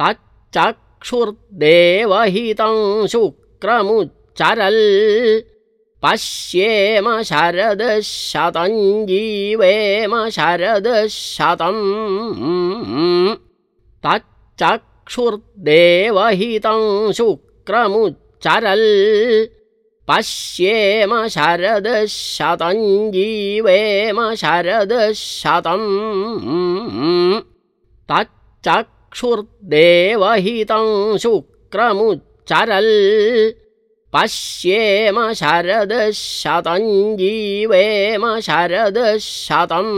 तच्चक्षुर्देवहितं शुक्रमुच्चरल् पश्येम शरदशतं जीवेम शरदशतम् तच्चक्षुर्देवहितं शुक्रमुच्चरल् पश्येम शरदशतं जीवेम शरदशतम् तच्चक्षुर्देवहितं शुक्रमुच्चरल् पश्येम शरदशतं जीवेम शरदशतम्